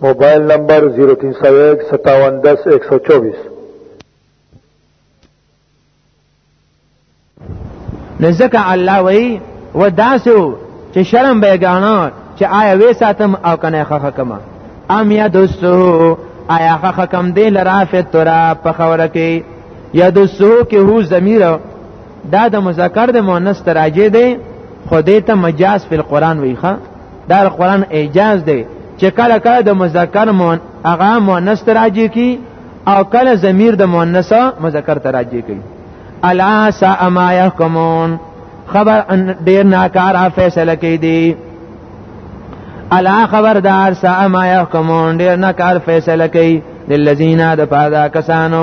موبایل نمبر 03015710124 نزدک الله وی و داسو چې شرم به غاڼه چې آیا وې ساتم او کنه خخه کما ام یا دوستو آیا خخه کم دی لرافه ترا په خوره کې یا دوستو کې هو ضمیر دا د مذکر د مؤنث تراجه دی خو دې ته مجاز فی القرآن ویخه دا القرآن اعجاز دی چې کله کله د مذکر مون هغه مؤنث تراجه کی او کله ضمیر د مؤنث مذکر تراجه کی الا سا ما يحكمون خبر ډیر ناکاره فیصله کوي دي الا خبردار سا ما يحكمون ډیر ناکاره فیصله کوي للذین د پادا کسانو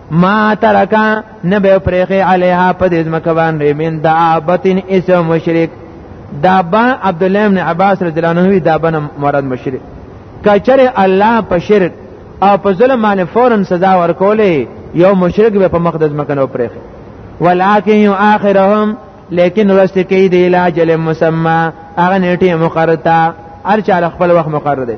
ما ترکا نبه پریخی علیها پا دیزمکا باندې من دعابتن اسو مشرک دابا عبدالله ابن عباس رضی اللہ عنہ دابا مرد مشرک کچر الله په شرک او په ظلم باندې فورا سزا ورکولې یو مشرک به په مقدس مکان او پرېخ ولکن یو اخرهم لیکن ورست کې دی لاجل مسما هغه نیټه مقرره تا هر چا خپل وخت مقرره دی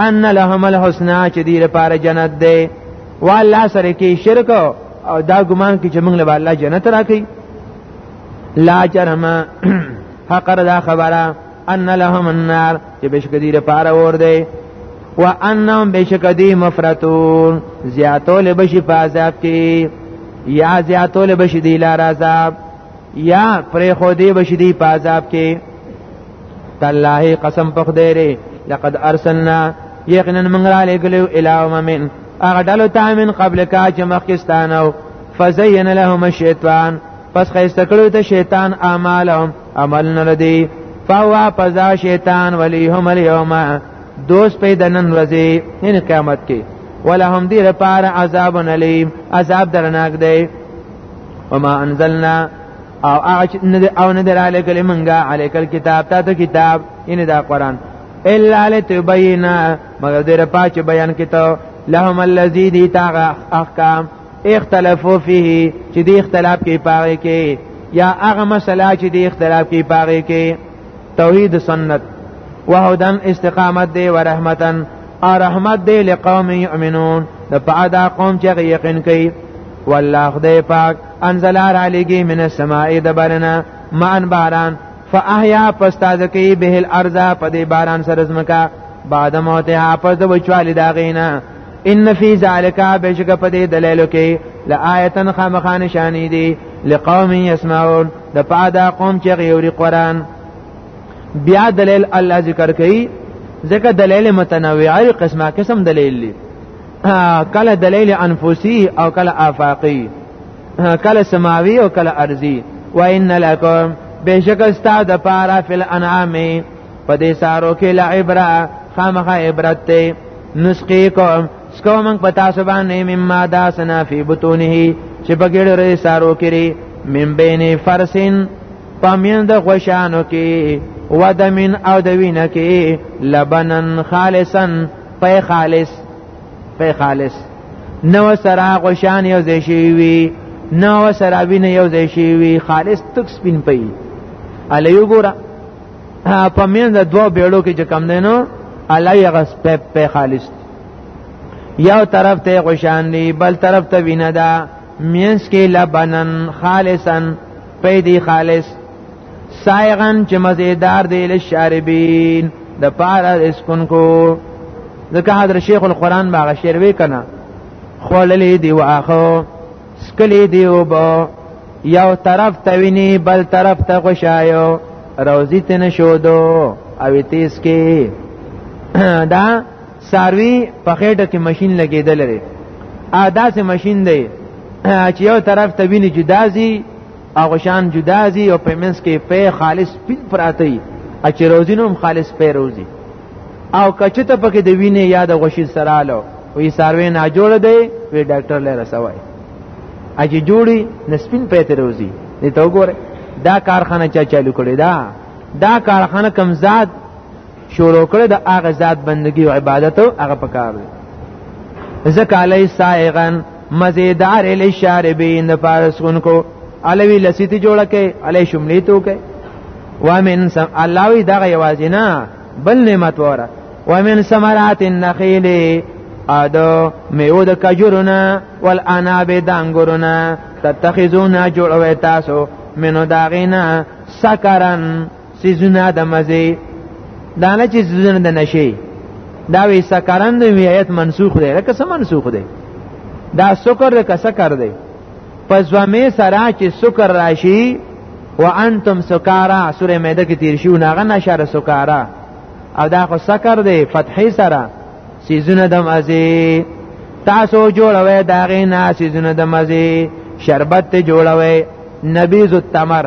ان لهم الحسنا چې دی لپاره جنت دی والله سره کې شرک او دا ګمان کې چې موږ له الله جنت راکې لا جرم حق دا خبره ان لهم النار چې بشک دی لپاره ور دی وانهم بشک دی مفرتون زیاتول بشي په عذاب کې یا زیاتول بشي دی لار عذاب یا پرې خو دی بشي دی په عذاب کې تالله قسم په خدای دی لقد ارسلنا یقینا من را لګلو الاو ممن اغه ډلو ته من قبل کا چې مخکستانو فزین لهم الشیطان پس خیسته کړو ته شیطان اعمالهم عمل نه لدی فوا پزا شیطان ولیهم اليوم دوست پیدا نن ورځې یعنی قیامت کې ولهم دی لپاره عذاب علیم عذاب درناک دی وما انزلنا او هغه چې نه او نه دراله کلی منګه علیکل کتاب تا ته کتاب ان دا قران الا لتبینا مگر دیر پاچ بیان کتو لهم الذی دی تاغ احکام اختلافو فيه چې دی اختلاف کې پاره کې یا هغه مسله چې دی اختلاف کې پاره کې توحید سنت وهدن استقامت دی ورحمتن او رحمت دی لقوم یؤمنون د پادا قوم چې یقین کوي والله خدای پاک انزل را لګي من السماء د بارنا مان باران فاحیا پس تازه کوي به الارض په دې باران سره زمکا بعد موتها پس د وچوالي دا غینا ان فی ذالک بشک په دې دلیلو کې لآیتن خامخا نشانی دی لقوم یسمعون د پادا قوم چې غیوري قران بیا دلیل الله ذکر کوي ځکه دلیل متنوع قسمه قسم دلیل دی کله دلیل انفسی او کله آفاقی کله سماوی او کله ارضی و ان لکم بشک استا د پارا فل انعام په دې سارو کې لعبره خامخه عبرت ته نسقی کوم سکو من پتا سبا نه مما دا سنا فی بطونه چې بغیر رې سارو کړي من بین فرسن پامین د خوشانو کې ودمن او د وینه کې لبنن خالصا په خالص په خالص نو سره غشان یو ځای شي وي نو سره وینه یو ځای شي وي خالص تک سپین پي اله یو ګورا په مین د دوه بیړو کې چې کم دینو اله یې غس په په خالص یو طرف ته غشان دی بل طرف ته وینه ده مینس کې لبنن خالصا پیدي خالص سایغن چې مزیدار دی له شاربین د پاره اسکن کو ځکه حضرت شیخ القرآن باغ شعر وی کنه خوللې دی واخو سکلې دی وبو یو طرف ته ویني بل طرف ته خوشایو روزی ته نشودو او تیز کې دا ساروی په خېټه کې ماشين لګېدل لري ا داسې ماشين دی چې یو طرف ته ویني جدازي هغه شان جدا دي او پیمنس کې په خالص پین پراتی اچ روزینوم خالص په روزي او کچته پکې د وینې یا د غشي سره لو وی ساروی نه جوړ دی وی ډاکټر لره سوای اجي جوړي نسپین پېته روزي دې ته وګوره دا کارخانه چا چالو کړی دا دا کارخانه کم ذات شروع کړ د هغه ذات بندگی او عبادت او هغه پکار دی ذک علی سائغن مزیدار للشاربین د پارس کو علوی لسیتی جوړه کې علی شملی تو کې ومن سم الله وی دغه یوازې نه بل نعمت وره ومن ثمرات النخیل ادو میو د کجورنا والاناب د انګورنا تتخذون جوړوي تاسو منو داغینا سکرن سيزونه د مزه دانه چې سيزونه د نشي دا وی سکرند وی آیت منسوخ دی لکه څه منسوخ دی دا سکر د کسه کر دی پس ومه سره چې سکر راشي وانتم سکارا سوره مائده کې تیر شو ناغه نشاره سکارا او دا خو سکر دی فتحې سره سیزونه د مزه تاسو جوړوي دا غینا سیزونه د مزه شربت جوړوي نبیذ التمر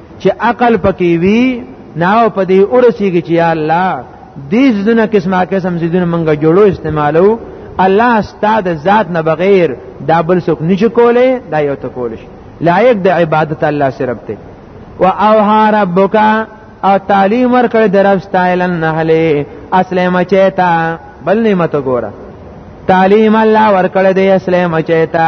چې عقل پکې وي ناو په دې اورسیږي چې یا الله دې زونه قسمه قسم زیدونه منګه جوړو استعمالو الله استاد ذات نه بغیر دا بل څوک نشي کولای دا یو ته کول شي لایق د عبادت الله صرف ته او اوها ربک او تعلیم ورکړ درف ستایل نهله اصله مچیتا بل نعمت ګوره تعلیم الله ورکړ دی اصله مچیتا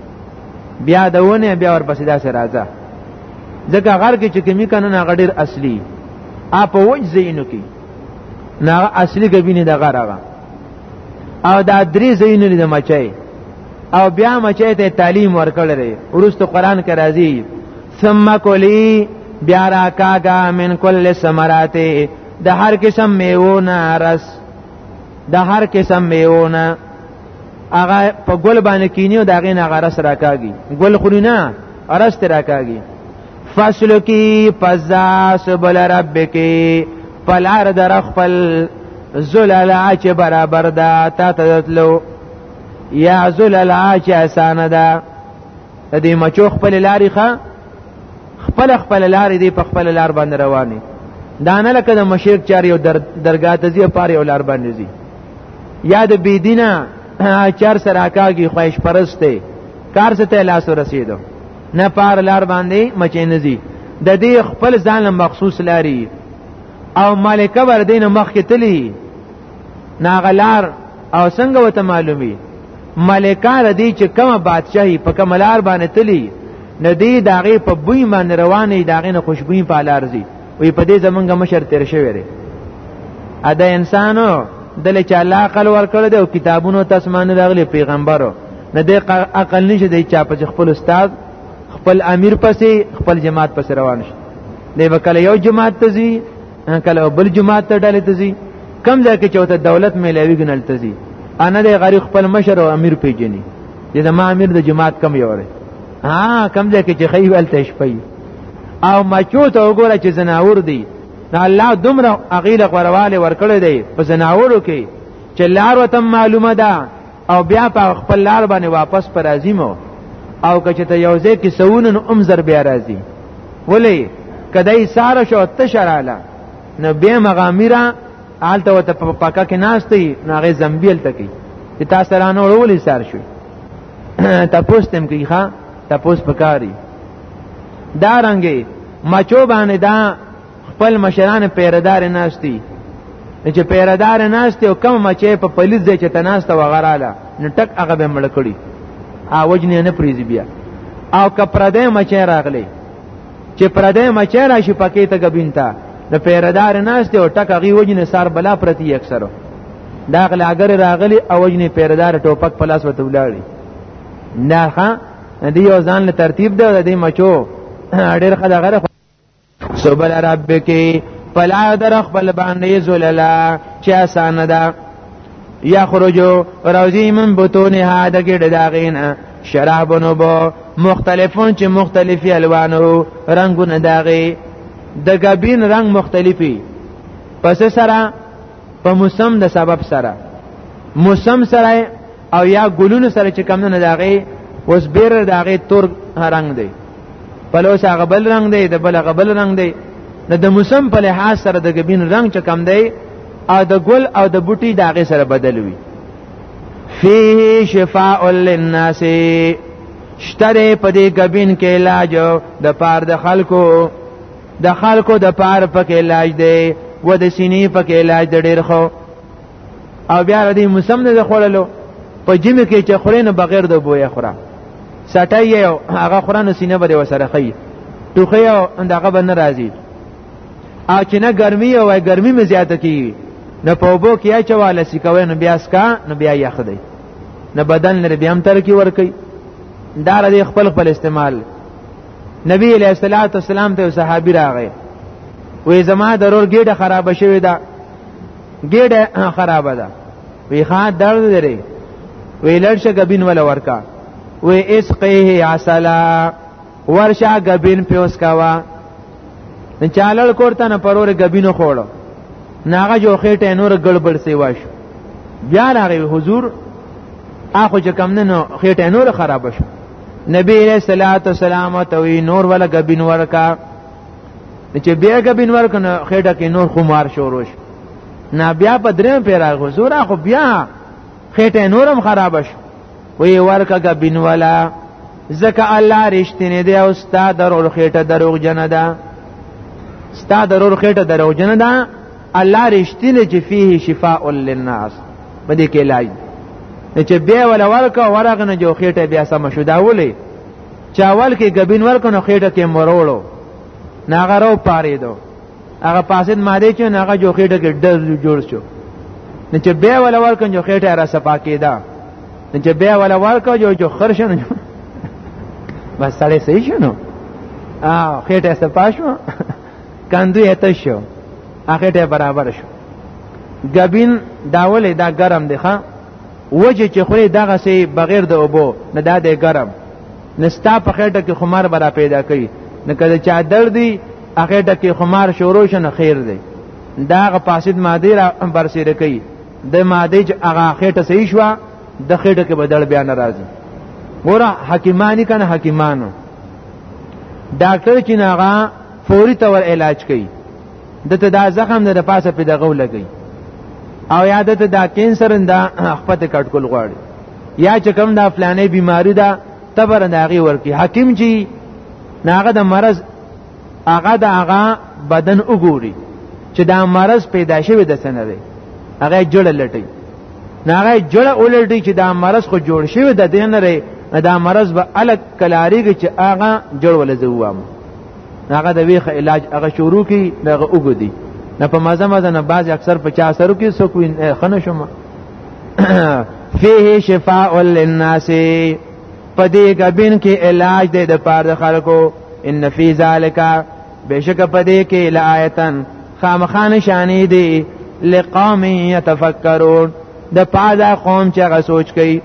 بیا دونه بیا ورپسې داسې راځه ځکه غر کې چې کمی کنه نه غډیر اصلي اپ وج زینو کې نه اصلي ګبینه د غر هغه او دا درې زینو د مچای او بیا مچای ته تعلیم ورکړل لري ورسته قران کې راځي ثم کلی بیا را کاغا من کل ثمرات د هر قسم میوه نه رس د هر قسم میوه نه هغه په ګل باندې کینیو دا غین هغه رس راکاږي ګل خوري نه رس راکاږي فصل کی پزا سبل ربک پلار در خپل زلل چې برابر ده تا ته تلو یا زلل چې اسانه ده د دې مچو خپل لارې ښه خپل خپل لارې دی په خپل لار باندې رواني دانه لکه د مشرق چاري او در درګاه ته ځي پاره او لار باندې ځي یا د بيدینه چر سره کاږي خواهش پرسته کار څه ته لاس رسیدو نه پار لار باندې مچې نزي د دې خپل ځان مخصوص لاري او مالک ور دین مخ کې تلی ناغلار او څنګه وته معلومي ملکار دی چې کومه بادشاہي په کومه لار باندې تلی ندی داغه په بوی باندې روانې داغه نه خوشبوئی په لارزي وی په دې زمونږ مشر تیر شوی دی ادا انسانو دله چې الله عقل ورکړ دی او کتابونو تسمانه دغلی پیغمبرو نه د عقل نشي دی چا په خپل استاد خپل امیر پسې خپل جماعت پسې روان شي دی وکاله یو جماعت ته ځي کله بل جماعت ته ډلې ته ځي کم ځای کې چوته دولت ملاوي ګنل ته ځي انا دی غریب خپل مشر او امیر پیژني چې زما امیر د جماعت کم یوره ها کم ځای کې چې خی ولته شپي او مچو ته وګوره چې زناور دی نو الله دومره اغیله غورواله ورکړی دی په زناورو کې چې لار وته معلومه ده او بیا په خپل لار باندې واپس پر راځیمو او که ته یو ځای کې سونه نو ام زر بیا راځي ولی کدی ساره شو تشراله نو بیا مغامیرا آلته وته په پاکه کې ناشتي نو هغه زمبیل تکي چې تاسو رانه ولې سار شو تاسو تم کې ښا تاسو پکاري دا رنګي مچو باندې دا خپل مشران پیردار ناشتي چې پیردار ناشته او کم مچې په پولیس ځای چې تناسته وغراله نو ټک هغه به مړ کړي اوج نه نه پریزي بیا او که پردې مچې راغلي چې پردې مچې راشي پکې ته غبینتا د پیردار ناشته او ټک هغه وجه نه سار بلا پرتی اکثره دا غلاګر راغلی او وجنی پیردار ټوپک پلاس وته ولاړی نه دی یو ځان له ترتیب دی د دې مچو ډېر خدای غره سبل ربک فلا در خپل باندې زللا چې آسان ده یخرجو روزی من بطونها د ګډ داغینا شرابونو بو مختلفون چې مختلفي الوانو رنگونه داغي د غبین رنگ مختلفي پس سره په موسم د سبب سره موسم سره او یا ګلونو سره چې کم نه داغه اوس بیر داغه تور رنگ دی بل اوس هغه بل رنگ دی د بل هغه بل رنگ دی نو د موسم په لحاظ سره د ګبین رنگ چې کم دی او د ګل او د بوټي داغه سره بدل وي فيه شفاء للناس شتره په دې ګبین کې علاج د پار د خلکو د خلکو د پار په کې علاج دی و د سینې په کې علاج د ډیر خو او بیا د موسم نه خوړلو په جمی کې چې خورې نه بغیر د بوې خوره سټای یو هغه خورانو سینه بده وسره خي ټوخه یو اندغه به ناراضي او چې نه ګرمي او ګرمي مې زیاته کی نه په وبو کې یا چواله سکوي نو بیا اسکا نو بیا یخ دی نه بدن لري بیا هم تر کې ور کوي دا ردی خپل خپل استعمال نبی علیہ الصلوۃ والسلام ته صحابي راغی وې زما ضرور ګډه خراب شوی دا ګډه خراب ده وی ښا درد لري وی لړشه غبین ولا ورکا وی اسقه عسلا ورشه غبین پیوس کاوا چالل کوړته نه پرور غبینو خوړو ناغه جو خېټه نور ګړبړ سی واش بیا راغی حضور اخو چې کم نه نو خېټه نور خراب شو نبی رسول الله صلی الله علیه وسلم ته نور ولا غبین ورکا چې بیا غبین ورکنه خېټه کې نور خمار شروع شو نه بیا په دریم پیرا خو زورا خو بیا خېټه نورم خراب شو وی ورکه غبین ولا زکه الله رښتینه دی او استاد درو خېټه دروغ جن ده استاد درو خېټه دروغ جن ده الله رښتینه چې فيه شفاء للناس بده کې علاج چې بیا ولا ورکه ورغنه جو خېټه بیا سم شو دا ولې چاول کې غبین ورکنو خېټه کې مروړو ناغه رو پارې دو هغه پاسد ماده چې ناغه جو خېټه کې ډز جوړ شو نه چې بیا ولا ورکن جو خېټه را صفا کېدا نه چې بیا ولا ورکو جو جو خرشن بس سړی صحیح شنو ا خېټه صفا شو کندوی هته شو هغه ته برابر شو غبین داول دا ګرم دی ښا وجه چې خوري دغه سي بغیر د اوبو نه دا د ګرم نستا په خېټه کې خمار برا پیدا کوي نه کله چا درد دی هغه ټکی خمار شروع شنه خیر دی دا غ پاسید ماده را برسیره کوي د ماده چې هغه خېټه صحیح شو د خېټه کې بدل بیا ناراضي ګوره حکیمانی کنه حکیمانو ډاکټر چې ناغه فوري تور علاج کوي دته دا زخم د پاسه په دغه ولګي او یادت دا کینسر انده خپت کټکول غواړي یا چې کوم دا فلانې بیماری ده تبر ناغي ورکی حکیم چی ناغه د مرض هغه د هغه بدن وګوري چې دا مرض پیدا شوی د سنه دی هغه جوړ لټي ناغه جوړ ولټي چې دا مرض خو جوړ شوی د دین لري دا مرض به الګ کلاریږي چې هغه جوړ ولزوام هغه د ویخ علاج هغه شروع کی دغه وګدي نه په مزه مزه نه بعض اکثر په چا سرو کې سو کوین خنه شوم فيه شفاء للناس پدې غبن کې علاج دی د پاره خلکو ان فی ذالک بشک پدې کې لآیتن خامخان شانی دی لقوم یتفکرون د پاره قوم چې غ سوچ کوي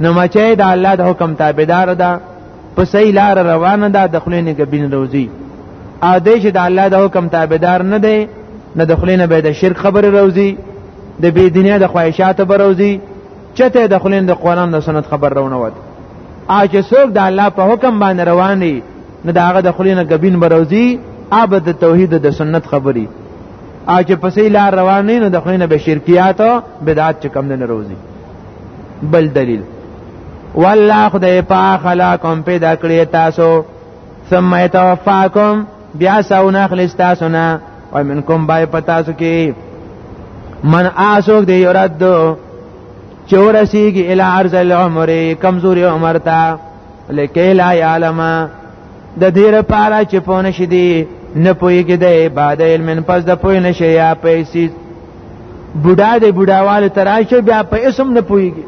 نو مچې د الله د حکم تابعدار ده په صحیح لار روانه ده د خلینو ګبین روزي او دې چې د الله د حکم تابعدار نه دی نه د خلینو به د شرک خبره روزي د بی دنیا د خواهشات بروزي چته د خلینو د قران د سنت خبر رونه وته ا چې څوک د الله په حکم باندې روان دی نه د هغه د خلینو ګبین بروزي اب د توحید د سنت خبري ا چې پسې لار روان نه د خلینو به شرکیات بدعت چکم نه روزي بل دلیل والله خدای پاک خلقکم پیدا کړی تاسو ثم يتوفاکم بیا ساون اخلص تاسو نه او منکم بای پتاسو کې من آسوک دی یرد چور سیږي الی ارز العمر کمزوري عمر تا لکه لا یعلم د دې لپاره چې پونه شي دی نه پويږي د بعد علم پس د پوي نشي یا پیسې بوډا د بوډاواله تراشه بیا په اسم نه پويږي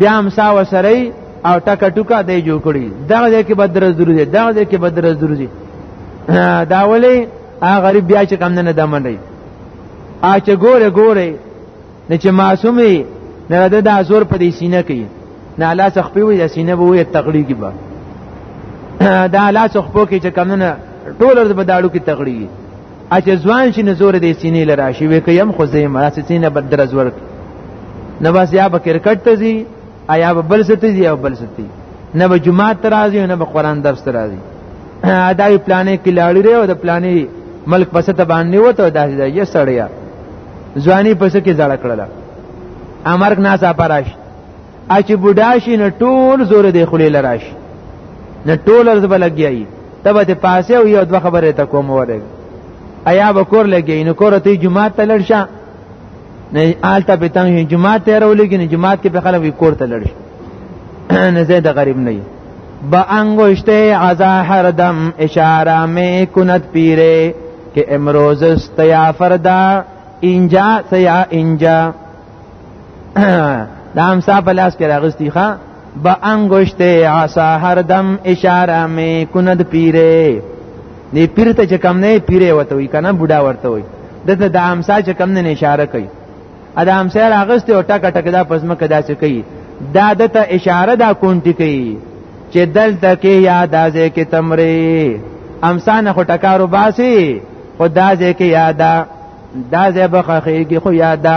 بیا هم سا وسري او ټکا ټکا دی جوړ کړی دا دې کې بدر زرو دي دا دې کې بدر زرو دي دا ولې هغه غریب بیا چې کم نه دمن دی اچ ګوره ګوره نه چې معصومي نه د دا زور په دې سینه کې نه الله سخپي وي د سینه به وي تقلیږي به دا الله سخپو کې چې کمنه ټول ورځ به داړو کې تقلیږي اچې ځوان شي نه زور دې سینې لرا شي وي کوم خو زې ما سینه بدر زور نه بس یا به کرکټ ته زی آیا به بل ستې دی او بل ستې نه به جمعه ترازی نه به قران درس ترازی دا یو پلانې کې لاړی ری او د پلانې ملک پسه ته باندې وته دا یې سړیا ځواني پسه کې ځړ کړل امرک ناس اپراش اچ بوډا شي نه ټول زور دی خلی لراش نه ټول ورځ بلګیایي تبه ته پاسه او یو دوه خبره ته کوم وره ایا به کور لګی نو کور ته جمعه ته لړشه نه آلته په تنګ جمعه ته راولېږي نه جمعه کې په خلک کور ته لړ شي نه زه د غریب نه یم با انگشته عزا هر دم اشاره می کند پیره که امروز است یا فردا اینجا سیا اینجا دا هم صاحب لاس کې راغستی ښا با انگشت عصا هر دم اشاره می کند پیره دی پیر ته چې کم نه پیره وته وی کنه بوډا ورته وی دته د امسا چې کم نه اشاره کوي ا د امسا راغست او ټک ټک دا پزما کدا چې کوي دا دته اشاره دا کونټی کوي چې دلته کې یاد ازه کې تمری امسانه خو ټکارو باسي خو دا ځکه یادا دا ځکه بخخېږي خو یادا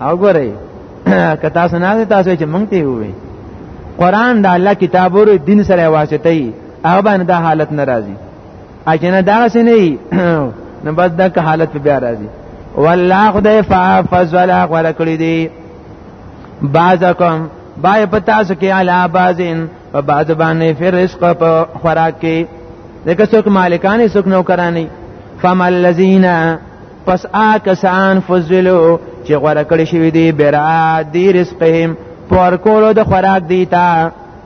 او ګورئ که تاسو نه تاسو چې مونږ ته وي قران د الله کتاب ورو دین سره واسطه ای هغه باندې دا حالت ناراضي اجنه دا څه نه ای نو بس دا که حالت بیا راځي والله خدای فضل غره کړی دی بعضکم بای پتا سو کې علا بعضین په بعض باندې فر رزق په خوراک کې دغه څوک مالکانی څوک نوکرانی فمل الذین پس آ کسان فضلو چې غوړه کړی شوی دی برا دی رزقهم پر کولو د خوراک دیتا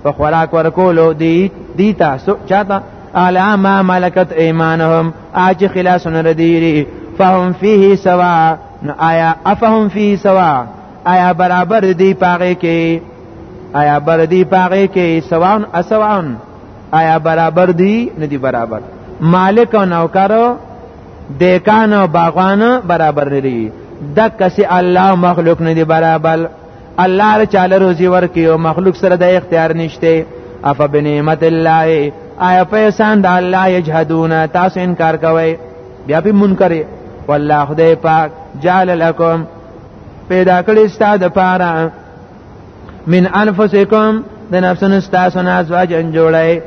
په خوراک ورکولو دی دیتا سو چاته الا ما ملکت ایمانهم اج خلاص ندیری فهم فيه سوا نو آیا افهم فيه سوا آیا برابر دی پاغه کې آیا بر دی پاغه کې سوان اسوان آیا برابر دی ندی برابر مالک او نوکر دیکان او باغوان برابر نه دي د کسي الله مخلوق نه دي برابر الله ر چاله روزي ورکي او مخلوق سره د اختیار نشته اف بنعمت الله آیا په احسان د الله یجحدون تاسو انکار کوي بیا به منکر والله خدای پاک جعل لكم پیدا کړی ستاسو د پاره من انفسکم د نفسونو ستاسو نه ازواج جوړای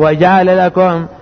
وجعل لكم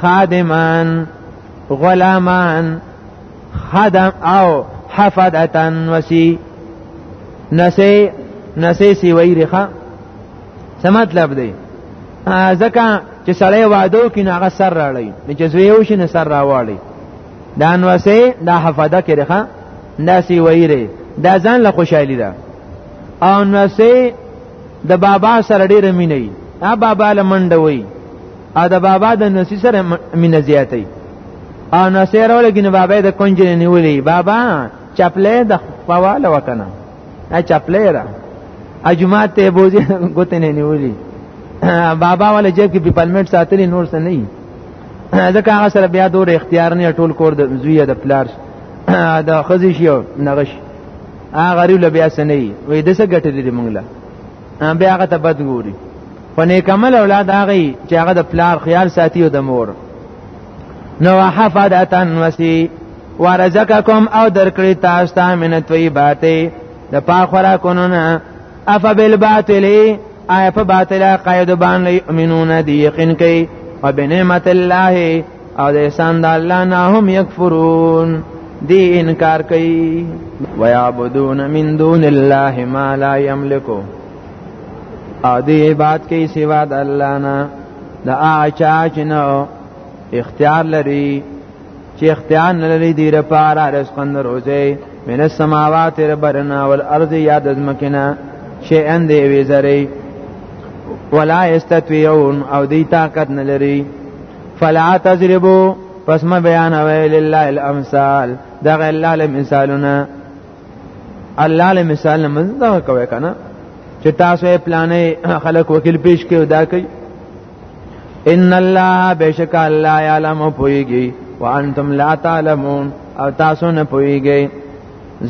خادمان غلامان خدم او حفدتن وسی نسی نسی سی وی رخا څه مطلب دی ځکه چې سړی وادو کې هغه سر راړی نو چې زوی وشي نو سر راواړي دا نوسه دا حفده کې رخه ناسی ویره دا ځان له خوشحالي ده او نوسه د بابا سره ډیره مینه ای ا بابا لمنډه وی ا د بابا د نسی سره مینه زیاتې او نسیر ولګینه بابا د کنج نه نیولې بابا چپلې د خپواله وکنه ا چپلې را اجماعت ته بوزي ګوتې نه نیولې بابا ولا جیب کې په پلمټ ساتلی نور څه نه ای ځکه هغه سره بیا دور اختیار نه ټول کور د زوی د پلار د خزي شي نغش هغه غریب له بیا سنې وي د څه ګټلې دی مونږ له بیا هغه ته بد ګوري په نیکمل اولاد هغه چې هغه د پلار خیال ساتي او د مور نو حفظتن وسی ورزقکم او درکړی تاسو ته من طیبات د پاخورا کونونه اف بالباطل آیا په باطل قید باندې امنون دی یقین کوي او بنعمت الله او د احسان د الله نه هم یکفرون دی انکار کوي ويعبدون من دون الله ما لا يملكون او دی عباد کوي سوا د الله نه د اچا چې نو اختیار لري چې اختیار نه لري دی لپاره رزق اندر روزي من السماوات ربنا والارض یا د زمکنا شي اند وی زری ولا استطيعون او دی طاقت نه لري فلا تجربو پس ما بیان ویل لله الامثال دغه الله لم مثالنا الله له مثال نه مزدا کوي کنه چې تاسو یې پلانې خلک وکیل پیش کړي دا کوي ان الله بشک الله یعلم پویږي وانتم لا تعلمون او تاسو نه پویږي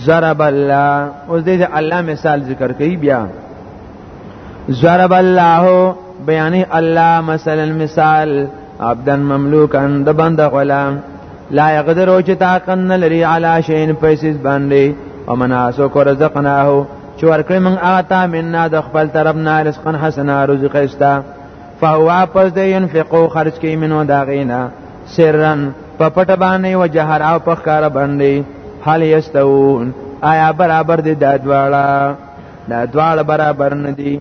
ضرب الله اوس دې الله مثال ذکر کوي بیا ضرب الله بیان الله مثلا مثال عبدا مملوکا د بنده غلام لا يقدر او چې طاقت نه لري علا شین پیسې باندې او مناسو کو رزقناه چې ورکړې من آتا مننا د خپل طرف نه رزقن حسنا رزق استا فهو پس دې ينفقو خرج کوي منو دا غینا سرن په پټ باندې او جهر او په ښکار باندې حال یستون آیا برابر دي دا دواړه دا دواړه برابر نه دي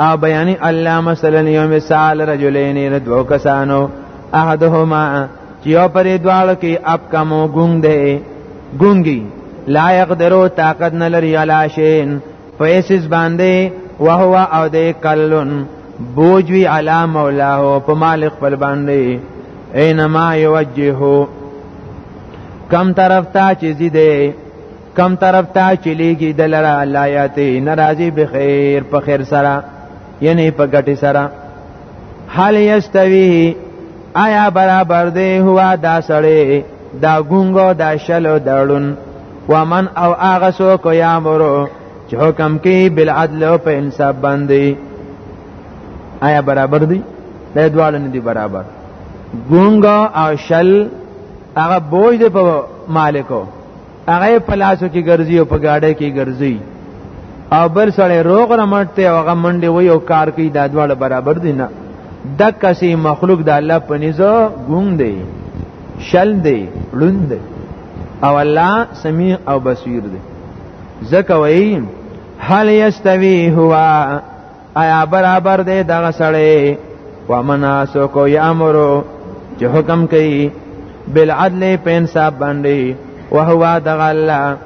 او بیان الله مثلا یوم سال رجلین ردو کسانو احدهما یو پرې دواړو کې اپ کمو ګونګ دی ګونګي لا يقدرو طاقت نه لري علا شین فیسز باندې وهو او دې کلن بوجوی علا مولاه په مالک خپل باندې اينما يوجهو کم طرف ته چې دې کم طرف ته چلیږي د لره الله یاته ناراضي به خیر په خیر سره یعنی په ګټي سره حال یستوی آیا برابر دی هوا دا سړی دا ګونګو دا شلو دړون ومن او هغه سو کو یا مرو چې حکم کوي بالعدل او په انصاف باندې آیا برابر دی دا دواړه نه دی برابر ګونګو او شل هغه بوج دی په مالکو هغه پلاسو کې ګرځي او په گاډه کې ګرځي او بل سړی روغ رمټته او هغه منډه وي او کار کوي دا دواړه برابر دي نه د کسي مخلوق د الله په نيزو ګونګ دی شل دی لوند دی او الله سميع او بصير دی زکه وایي هل یستوی هوا آیا برابر دی دغه سړی ومناسو کو یامرو چې حکم کوي بالعدل په انصاف باندې وهو دغه الله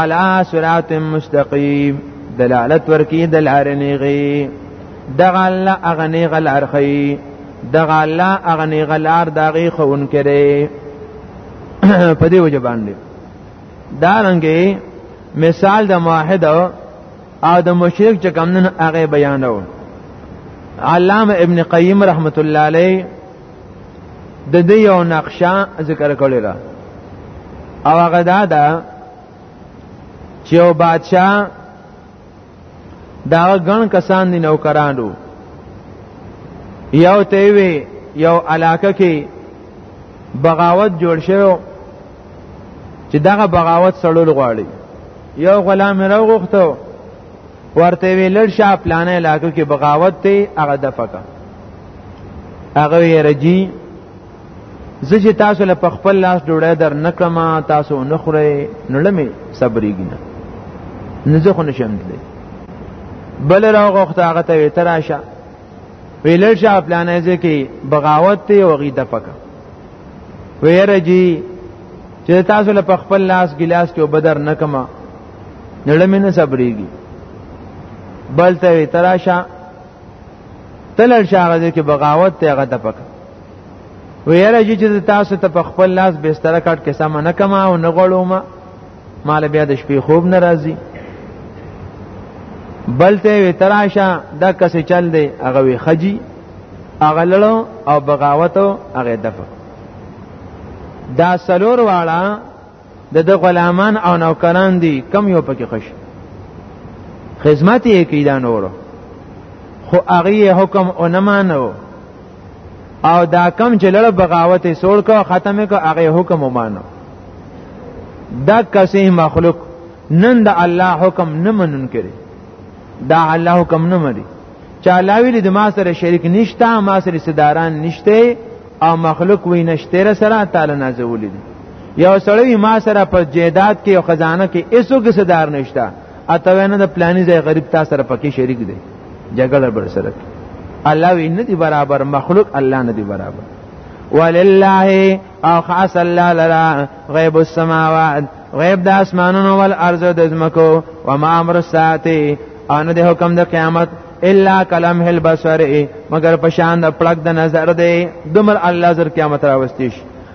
علی صراط مستقیم دلالت ورکی دلارنیغي دغه الله اغنی غلار خي دغه الله اغنی غلار داغي خون کړي په دې وجه باندې دارنګي مثال د موحد او د مشرک چې کوم نه هغه بیانو علامه ابن قیم رحمت الله علیه د دې یو نقشه ذکر کړی را او هغه دا ده چې یو بادشاه دا ګڼ کسان دي نوکرانو یو ته وی یو علاقه کې بغاوت جوړ شوی چې دغه بغاوت سړول غواړي یو غلام راغوښتو ورته ویل شاه پلان علاقو کې بغاوت ته هغه دفقه هغه یې رجی زه چې تاسو له خپل لاس ډوړې در نکړم تاسو نه خورئ نو لمه صبرېږي نه نه زه خو نشم تللی بل راغوخت هغه ته وی تراشه ویلر شاه پلانې ځکه بغاوت ته او غي دفقه ویره جی چې تاسو له خپل لاس ګلاس کې بدر نکما نړمې نه صبرېږي بل ته تراشه تلل شاغه کې بغاوت ته هغه تپک ویره جی چې تاسو ته خپل لاس بستر کټ کې سم نه کما او نه غړوما مال بیا د شپې خوب ناراضي بلته وی تراشه دا کس چل دی هغه وی خجی هغه لړو او بغاوت هغه دفع دا سلور واړه د د غلامان او نوکران دي کم یو پکې خوش خدمت یې کوي دا نورو خو هغه حکم او نه مانو او دا کم چې لړ بغاوت سوړ کو ختم کو هغه حکم ومانه دا کسې مخلوق نن د الله حکم نه منون کړي دا الله حکم نه مني چې الله ویلي د ما سره شریک نشته ما سره صداران نشته او مخلوق وی نشته سره تعالی نازولې دي یو سړی ما سره په جیداد کې او خزانه کې ایسو کې صدار نشته اته نه د پلاني ځای غریب تاسو سره پکې شریک دي جګړه بر سره الله وی نه دی برابر مخلوق الله نه دی برابر ولله او خاص الله لرا غیب السماوات غیب د اسمانونو ول ارض د زمکو و ما امر ساعته ان د حکم د قیامت الا کلم هل بصر مگر پشان د پړک د نظر دی دمر الله زر قیامت راوستیش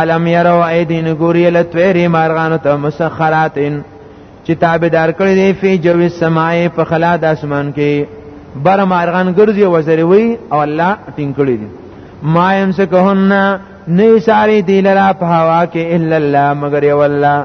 علم یرو ایدین ګوری لتویری مارغانو ته مسخراتین چې تابعدار کړی دی فی جو السماء په خلا د اسمان کې بر مارغان ګرځي وزری وی او الله ټینګ کړی دی ما يم سکهن نه ساری دی لرا په هوا کې الا الله مگر یو الله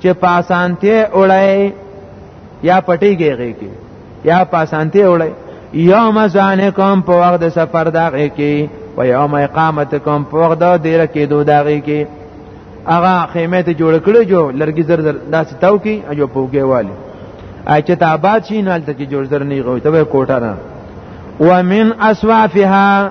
چې پاسانته اړای یا پټی کېږي کې یا پاسانته اړای یوم ځانکم په وخت د سفر دغه کې و یوم اقامتکم په وخت د دیر کې دوه دغه کې هغه خیمه ته جوړ کړو جو لرګي زر زر داسې تاو کې اجو پوګې والی اچ ته آباد شي نه تل کې جوړ زر نه غوي ته کوټه نه ومن اسوافها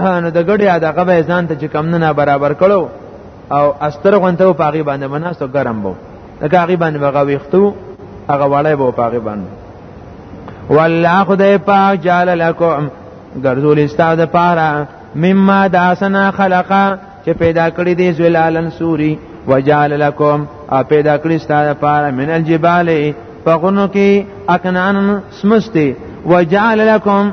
نو د ګډي دغه به ځان ته چې کم نه برابر کړو او استر غونته په هغه باندې مناسو ګرم بو دغه هغه باندې هغه ویختو هغه وړای بو په هغه باندې والله خدای پاک جعل لكم ګرځول استاد پارا مما داسنا خلقا چې پیدا کړی دی زلالن سوري وجعل لكم او پیدا کړی استاد پارا من الجبال فغنو کې اکنان سمستی وجعل لكم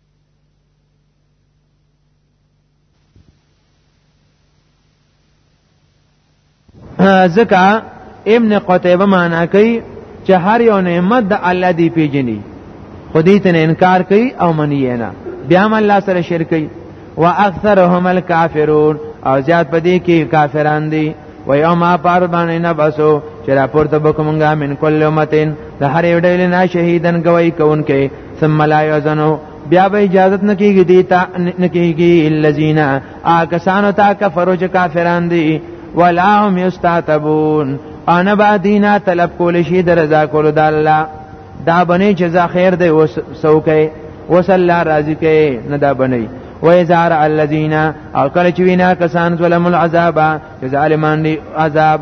ځکه ابن قتیبه معنا کوي چې هر یو نعمت د الله دی پیژني خو دې ته انکار کوي او منی نه بیا هم الله سره شرک کوي واکثرهم الکافرون او زیات پدې کې کافران دي و یوم پار باندې نه بسو چې راپورته بکومنګا من کل امتین د هر یو ډول نه شهیدن گواہی کوونکې ثم لا یذنو بیا به اجازت نکیږي دیتا نکیږي الذین آکسانو تا کفرو چې کافران دي ولا هم یستعتبون انا بعدینا طلب کول شي د رضا کول د الله دا بنی چې ځا خیر دی وس سوکه وس الله راضی کوي نه دا بنی و ازار الذین او کله چې وینا کسان ظلم العذاب چې ظالمان دي عذاب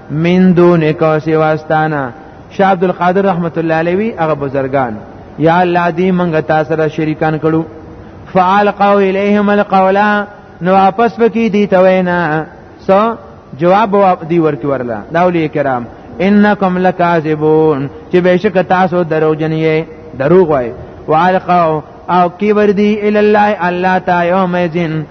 من دون کو سواستانا شاه عبد القادر رحمت الله علیه هغه بزرگان یا الله دی منګه تاسو سره شریکان کړو فعال قو الیهم القولا نو واپس وکي دی ته وینا سو جواب دی ورکی ورلا دا اولی کرام انکم لکاذبون چې بهشک تاسو درو جنې دروغ وای وعلقوا او کی وردی الی الله الله تا یوم ذین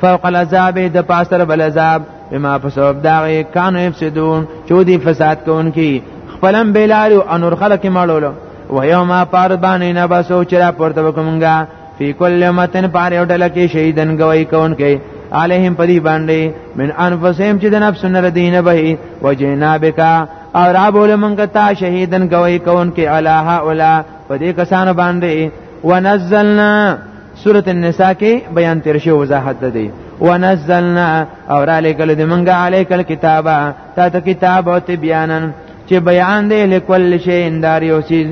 فوق العذاب د پاسر بل عذاب بما فسبب داغه کانو افسدون چودي فساد کوونکی خپلم بیلارو انور خلق مړولو و یوم پار باندې نه بسو چې را پورته وکمږه فی کل متن پار یو ډله کې شهیدن گوي کوونکی علیهم پدی باندې من انفسهم چې د نفس نر دینه به وجینا بکا او را بوله مونږ ته شهیدن گوي کوونکی علی هؤلاء پدې کسانو باندې ونزلنا سورۃ النساء کې بیان تیر شو وضاحت ده دی ونزلنا اور علیکل د منګه علیکل کتابه تا ته کتاب او ته بیانن چې بیان دی لکل شی اندار یو چیز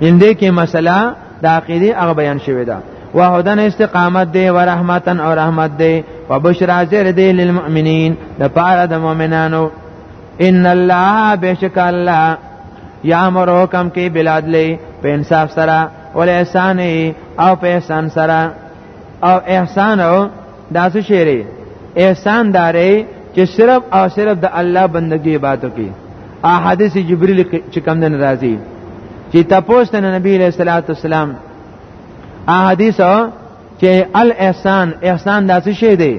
اندې کې مسله د عقیده هغه بیان شوی ده وهدن استقامت دی ورحمتن او رحمت دی وبشرا زر دی للمؤمنین د پاره د مؤمنانو ان الله بشک الله یامر حکم کې بلاد لې په انصاف سره ول احسان او په احسان سره او احسان او داسې شعر احسان داري چې صرف او صرف د الله بندگی عبادت کوي احادیث جبرئیل چې کوم د ناراضي چې تاسو ته نبی صلی الله علیه وسلم احادیث چې الاحسان احسان داسې شی دی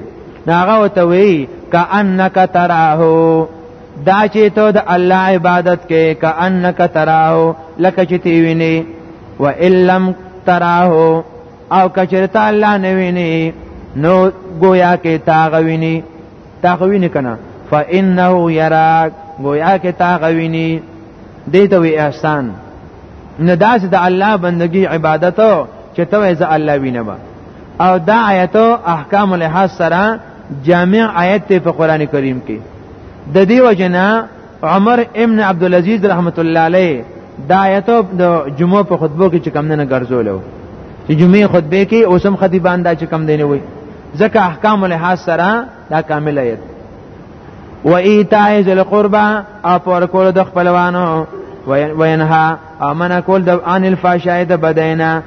ناغه وتوي کانک تراه دا چې ته د الله عبادت کې کانک تراه لکه چې تی ویني و الم تراه او کچرتا الله نه ویني نو گویا کې تاغویني تا غوی نه کنه فانه یراک گویا کې تا غوی نه دې ته وی احسان نه داس د الله بندگی عبادت چې ته ز الله وینم او دا آیت احکام له سره جامع آیت په قران کریم کې د دې وجنه عمر ابن عبد العزيز رحمت الله عليه دا آیت د جمعه په خطبه کې چې کم نه ګرځولو چې جمعه خطبه کې اوسم خطیبان دا چې کم دی نه وي ځکه احکام له حاصل سره دا کامل آیت و ایتاء ذل قربا او پر کول د خپلوانو وینها امن کول د ان الفاشای د بدینا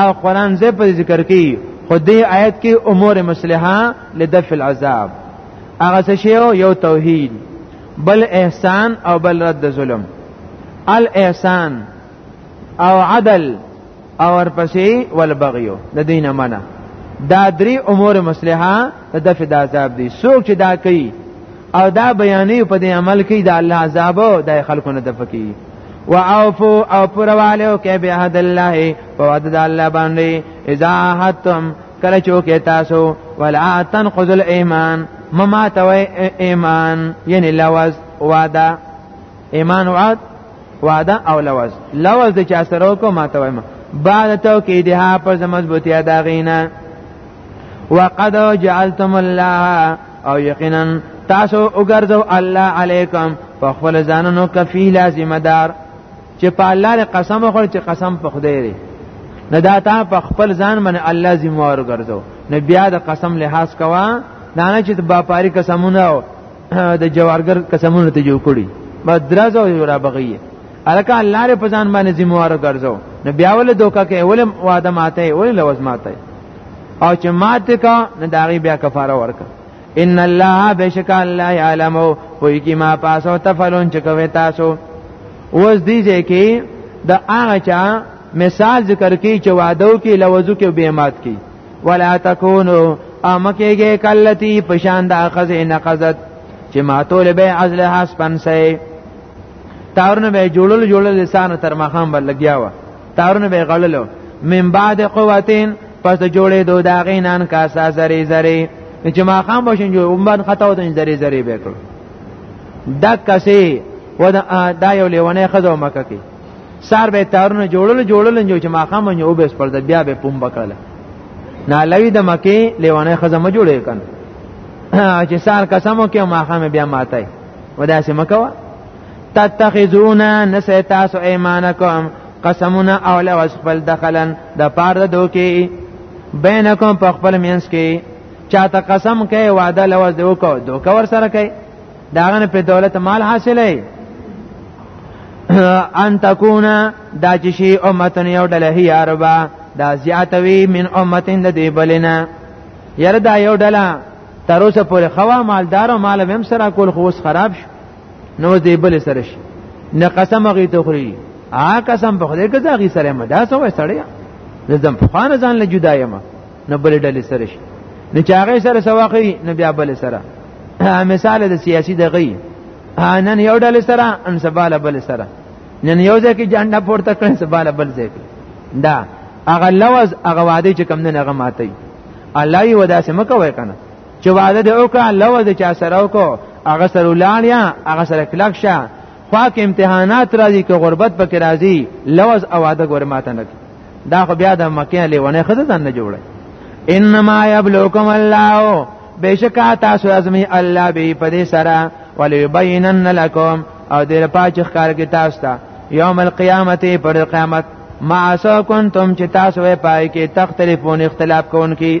او قران زې په ذکر کې خو دې آیت کې امور مصلحه لدفع العذاب هغه څه شی یو توحید بل احسان او بل رد ظلم الاحسان او عدل او ورپسې والبغیو د دین منع دا درې امور مصلحه د دفع د عذاب دي څوک چې دا کوي او دا بیانې په دې عمل کې د الله عذاب او د خلکو نه دفقي واعفو او پرواله او کې به حد الله په وعده د الله باندې اذا حتم کله چوکې تاسو ولا تنقض الايمان مما توي ایمان یعنی لوز وعده ایمان وعد وعده او لوز لوز د چا سره کو ما توي بعد توکیدها پر مضبوطی دا غینا وقد جعلتم الله او یقینا تاسو وګرځو الله علیکم په خپل ځانونو کفیل ذمہ دار چې په الله قسم وخور چې قسم په خدای دی نه دا تا په خپل ځان باندې الله ذمہ وار ګرځو نه بیا د قسم لحاظ کوا دا نه چې د باپاری قسمونه او د جوارګر قسمونه ته جوړ کړي ما درځو یو را بغیه الکه الله ر په ځان باندې ذمہ وار ګرځو نه بیا ول دوکا کې ولم واده ماته ول لوز ماته او چې مات کا نه داغي بیا کفاره ورکا ان الله بشک الله علم پوی کی ما پاسو تفلون چې کوي تاسو اوس دې ځکه د هغه چا مثال ذکر کی چې وعدو کې لوزو کې به مات کی ولا تکونو امکهږي کلتی پشان د اخذ نقضت چې ماتول به عزل حسبن سي تارونه به جوړل جوړل لسان تر مخام بل لګیا و تارونه به غړلو من بعد قوتین پس د جوړې دو دا غینان کاسا زری زری چې ما خام بشین جو عمر خطا ودن زری زری وکړو دا کسي و دا یو لیونه خزو مکه کې سار به تارونه جوړل جوړل جو چې ما خام یو بس پر د بیا به پوم بکړل نه لوی د مکه لیونه خزو ما جوړې کړ چې سار قسمو کې ما خام بیا ماته ودا سم کوا تتخذون نسیتاس ایمانکم قسمونه او لوز خپل دخلن د پاره دوکي بینکم په خپل مینس کې چاته قسم کوي وعده لوز دی وکړو دوکه ور سره کوي داغه په دولت مال حاصلې ان تکونا دا چې شی امتن یو ډله هي اربا دا زیاتوي من امتن د دې بلنه یره دا یو ډله تر اوسه پورې خوا مالدار او مال هم سره کول خو خراب شو نو دې بل سره شي نه قسم غي ته خوري آ قسم په خدای کزا غي سره ما دا سوې سړی نه زم په خان ځان له جدا یم نه بل ډلې سره شي نه چاغې سره سواقي نه بیا بل سره مثال د سیاسي دغی نن یو ډلې سره ان سباله بل سره نن یو ځای کې جنډه پورته کړي سباله بل ځای دا هغه لوز هغه وعده چې کم نه هغه ماتي الله یې ودا سم کوي کنه چې وعده دې وکړه لوز دې چا سره وکړو هغه سره ولاړ یا هغه سره کلک شه خواک امتحانات راځي که غربت پکې راځي لوز او وعده ګور ماته نه دا خو بیا د مکه لیونه خزه ځان نه جوړه انما یبلوکم الله بشکا تاسو ازمی الله به په دې سره وليبينن لكم او دې پاچ ښکار کې تاسو ته یوم القیامت پر قیامت ما سو کنتم چې تاسو وې پای کې تختلفون اختلاف کوونکی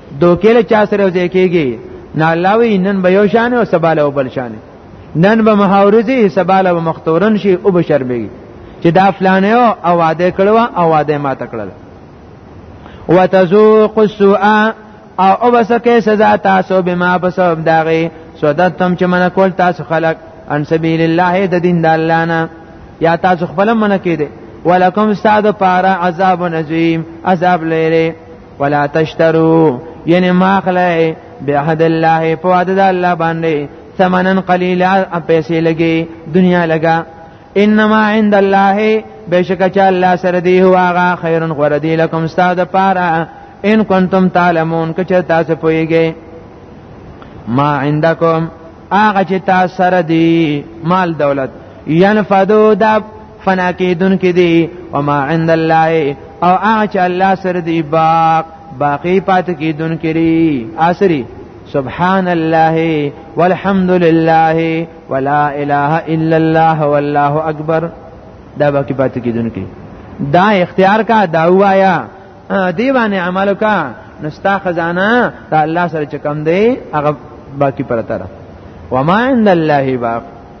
دوکې له چا سره ځای کېږي نه الله وی نن به یو شان او سبا له بل شان نن به محاورزي سبا له مختورن شي او به شرمېږي چې دا فلانه او وعده کړو او وعده ما تکړه وتذوق السوء او وبسکه سزا تاسو به ما په سبب داغي سودتم چې من کول تاسو خلق ان سبیل الله د دین د الله نه یا تاسو خپل من کېده ولکم استاد پارا عذاب عظیم عذاب لري ولا تشترو یعنی ما خلای بعهد الله په وعده د الله باندې ثمنن قلیلا پیسې لګي دنیا لګا انما عند الله بشک چې الله سره دی هو هغه خیرن غره دی لکم استاد پاره ان کنتم تعلمون که چې تاسو پوهیږئ ما عندکم هغه چې تاسو سره دی مال دولت ينفدو دا فنا کیدون کې دی او ما عند الله او هغه چې الله سره دی باق باقی پات کیدون کې دی اسری سبحان الله والحمد لله ولا اله الا الله والله اکبر دا باقی پات کیدون کې دا اختیار کا دا وایا دی باندې عمل کا نستا خزانه دا الله سره چکم دی هغه باقی پرته وما عند الله باق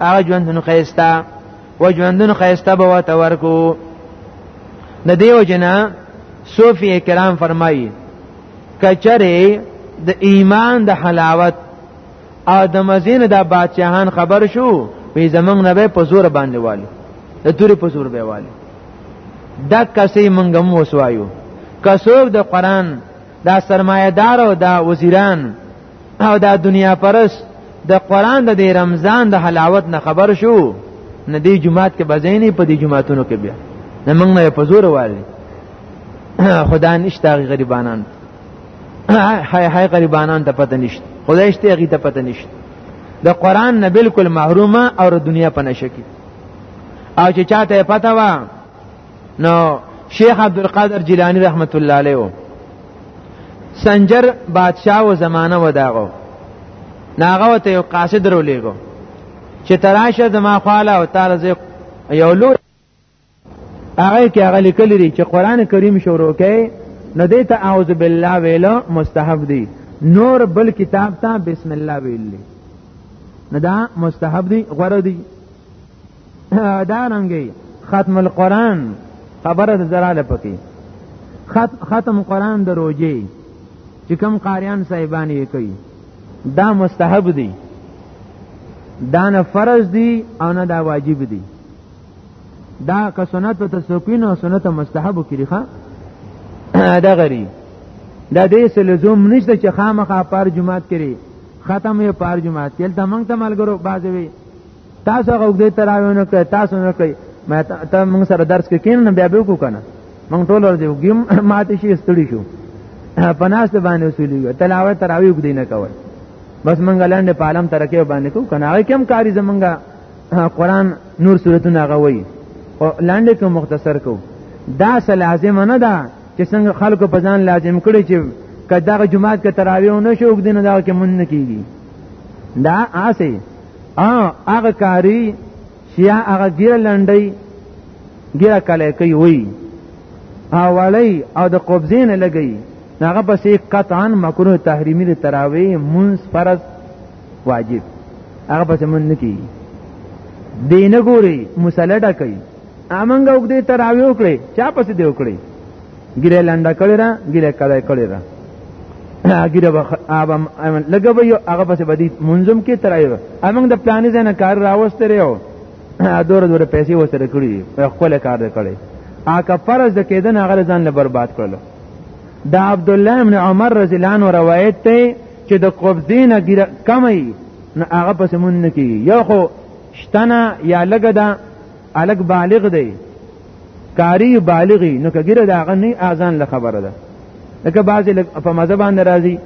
هغه ژوندون خيستا و ژوندون خيستا به وته ورکو د دیو جنا صوفي کرام فرمایي کچره د ایمان د حلاوت او د مزین د بادشاہان خبر شو وی زمنګ نه به په زور باندې والي د توري په زور به والي دا کسې مونږ هم وسوایو کڅوګ د قران دا سرمایدار او دا وزیران او دا دنیا پرس د قران د رمضان د حلاوت نه خبر شو نه دی جمعات کې بزینې په دې جمعاتونو کې بیا نه موږ نه په زور والي خدا نشته غریبانان هاي هاي غریبانان ته پته نشته خدای شته هغه ته پته نشته د قران نه بالکل محرومه او دنیا په نشه کې او چې چاته پته و نو شیخ عبد القادر جیلانی رحمت الله علیه سنجر بادشاہ و زمانہ و داغو ناغه وته یو قاصد رو لګو چې تراشه زما خاله او تعالی زه یو لو هغه کې هغه لیکل لري چې قران کریم شروع کړي نو دې ته اعوذ بالله ویلو مستحب دی نور بل کتاب ته بسم الله ویل نه دا مستحب دی غوړه دی دا رنګي ختم القرآن خبره د زراله پکې خط ختم قرآن د روزي چې کوم قاریان صاحبان یې کوي دا مستحب دی دا نه فرض دی او نه دا واجب دی دا که سنت ته سوکین او سنت مستحب کړي ښا دا غری دا دې سه لزوم نشته چې خامخا پر جمعات کړي ختم یې پر جمعات کله تمنګ تملګرو بازوي تاسو هغه دې تراونه کوي تاسو نه کوي ما ته موږ سره درس کې کین بیا به کو کنه موږ ټول ورځ یو ګیم ماته شي ستړي شو پناست باندې وسولې تلاوت تراوی وګدې نه کوي بس موږ لاندې په عالم ترکه باندې کو کنه هغه کم کاری زمونږه قران نور سورتونه غوي او لاندې کو مختصر کو دا لازم نه ده چې څنګه خلکو په ځان لازم کړي چې کداغه جمعات کې تراویح نه شو وګدې نه دا کې مونږ نه کیږي دا آسه ا هغه کاری چې هغه ګیر لنډي ګیر کله کوي وي او وړي او د قبضین لګي هغه پسې قطعا مکروه تحریمی د تراوی منس فرض واجب هغه پسې مون نه کی دینه ګوري مسلډه کوي امنګ وګ دې تراوی وکړي چا پسې دی وکړي ګیره لنډه کړی را ګیره کړی کړی را ګیره به ابم لګه به یو هغه پسې بدی منظم کې ترایو امنګ د پلانې ځنه کار راوست ریو دور دور پیسې وسره کړی خپل کار کړی اګه فرض د کېدن هغه ځان له برباد کړل د عبد الله ابن عمر رضی الله عنه روایت ته چې د قبضین ګیره کمی نه هغه پسې مون نه کی یو خو شتنه یا لګه ده الګ بالغ دی کاری بالغی نو کګیره دا غنی اذان له خبره ده لکه بعضی په مذهب باندې راضی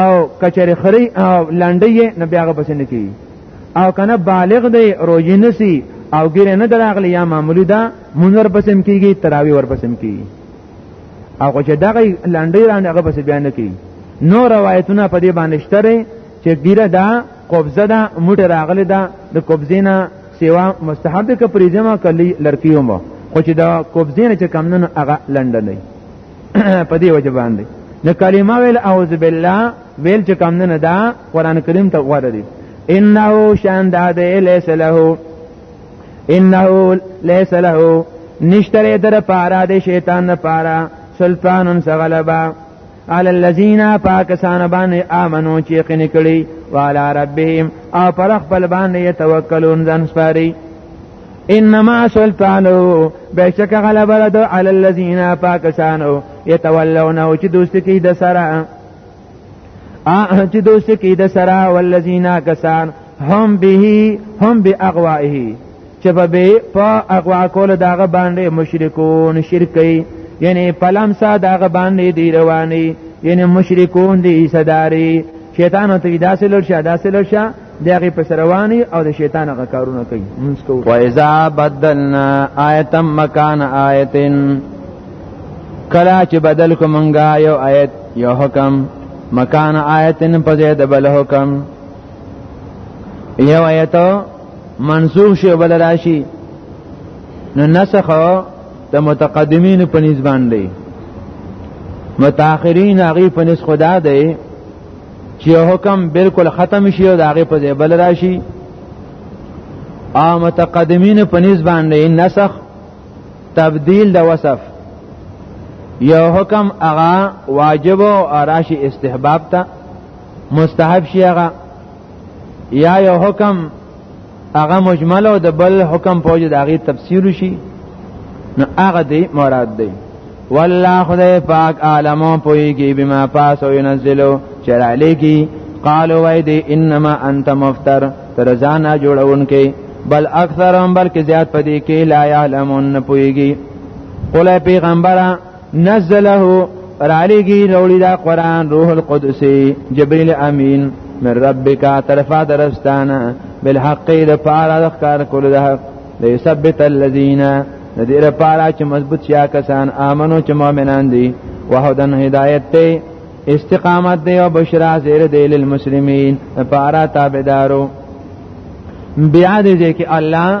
او کچری خری او لنډی نه بیاغه پسند کی او کنه بالغ دی روزی نسی او ګیره نه دراغلی یا معمولی دا منور پسم کیږي تراوی ور پسم کیږي او چې دغه لنډی رانه هغه پس بیان کی نو روایتونه په دې باندې شته چې ګیره دا قبضه دا موټه راغلی دا د قبضینه سیوا مستحب ده که پریزما کلی لرکیو مو خو چې دا کوبزین چې کم نن هغه لنډ نه په دې وجه باندې نو کلمه ویل اعوذ بالله ویل چې کم نن دا قران کریم ته غوړه دي انه شان دا ده لیس له انه لیس له نشتره در پارا د شیطان پارا سلطانن سغلبا علی الذین پاکستان باندې امنو چې یقین کړي والا ربهم او پر خپل باندې توکلون ځان سپاري انما سلطانو بشک غلبه ده علی الذین پاکستانو یتولونه چې دوست کی د سره چې دوست کی د سره والذین کسان هم به هم باغوائه چې به به په اغوا کول داغه باندې مشرکون شرک کوي یعنی پلم سا داغه باندې دی رواني یعنی مشرکون دی صداري شیطان ته داسې لور شه داسې لور شه دغه پس رواني او د شیطان غ کارونه کوي موږ کوو واذا بدلنا آیتا مکان آیتن کلا چې بدل کومنګا یو آیت یو حکم مکان آیتن په ځای د بل حکم یو آیتو منسوخ شي بل راشي نو نسخ د متقدمین په نسبت باندې متأخرین هغه په نس خدا دی چې حکم بالکل ختم شي او د هغه په ځای بل راشي او متقدمین په نس باندې نسخ تبديل د وصف یو حکم هغه واجب او راشي استحباب ته مستحب شي هغه یا یو حکم هغه مجمل او د بل حکم په وجه د هغه تفسیر شي نو هغه دی مراد دی والله خدای پاک عالمو پویږي بما پاس او ينزلو چرای لګي قالو وای دی انما انت مفتر تر ځانه جوړونکې بل اکثرهم بلکې زیات پدې کې لا يعلمون پویږي قول پیغمبره نزله رالیږي راوړي دا قران روح القدس جبريل امين من ربک طرفا درستانا بالحق د پاره د کار کول د حق ليثبت الذين د دې لپاره چې مضبوط شیا کسان امنو چې مؤمنان دي وهدن هدایت ته استقامت دی او بشرا زیر دی للمسلمین لپاره تابعدارو بیا دې کې الله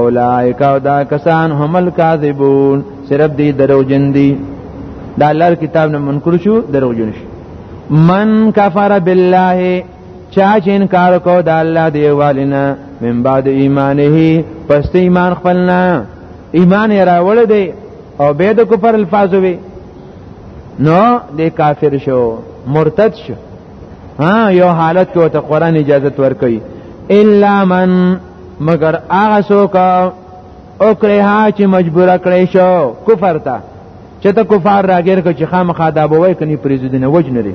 اولائک او دا کسان هم الکاذبون صرف دی درو جن دی دا الله کتاب نه منکر شو درو جن شو من کفر بالله چا چې انکار کو د الله دی والینا من بعد ایمانه پس ایمان خپلنا ایمان یې راوړ دی او به د کفر الفاظ وی نو د کافر شو مرتد شو ها یو حالت کې ته قران اجازه ورکړي الا من مگر هغه څوک او کړه چې مجبور کړی شو کفر ته چې ته کفار راګر کو چې خامخا دا بوي کني پریزیدنه وجنري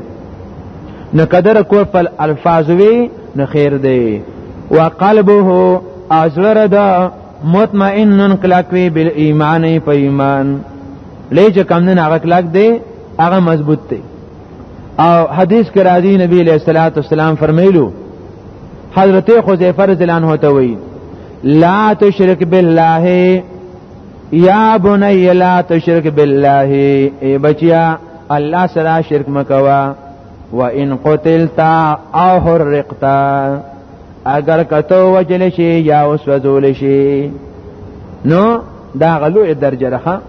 نه قدر کو په الفاظ وی نه خیر دی وقلبه ازلر دا مطمئن کلک وی بل ایمان په ایمان لې چې کم نه هغه کلک دی هغه مضبوط دی او حدیث کې راځي نبی علیہ الصلوۃ والسلام فرمایلو حضرت خزیفه رضی الله عنه ته وی لا تشرک بالله یا بنی لا تشرک بالله ای بچیا الله سره شرک مکوا و ان قتلتا او حرقتا اگر کته وجل شي یا وسوځول شي نو دا غلو درجه ده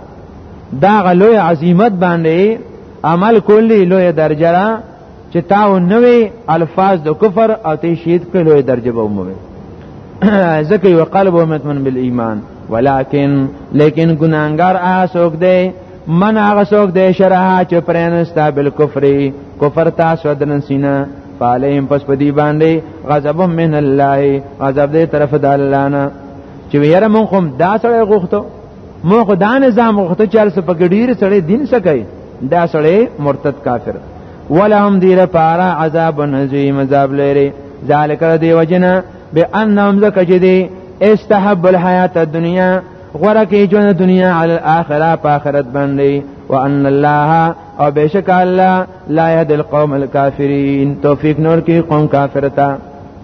دا غلو عظمت باندې عمل کولی لوی درجه را چې تاو نوې الفاظ د کفر او ته شهید کړي لوی درجه به ومومي ځکه یو قلب مطمئن بالایمان ولکن لیکن ګناګار هغه څوک دی من هغه څوک دی شرها چې پرېنستا بالکفر کفر تاسو دنن سینه فعلیم پس پدی باندې غضب من الله غضب دې طرف د الله نه چې ویره مونږ هم دا سره غوښتو مو خدا نظام وخت چل سو پګډیر سړی دین سکه دا سړی مرتد کافر ولهم دی لپاره عذاب عظیم عذاب لري ذالک دی وجنا بانهم زکه چې دی استحب الحیات الدنیا غره کې ژوند دنیا علی الاخره په آخرت باندې وان الله او بشک الله لا يهد القوم الكافرين توفیق نور کې قوم کافرتا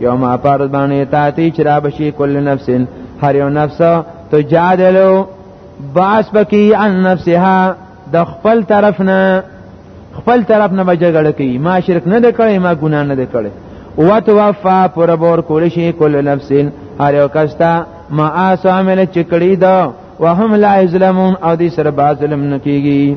یو ما پارد باندې تاتی چرا بشی کل نفس هر یو نفس تجادلو باس بکی عن نفسها د خپل طرف نه خپل طرف نه بجګړه کوي ما شرک نه کړی ما ګناه نه کړی وتوفا پر بور کول شي کل نفس هر یو کس ته ما اسو عمل چکړی دا وهم لا یظلمون او دې سره با ظلم نکېږي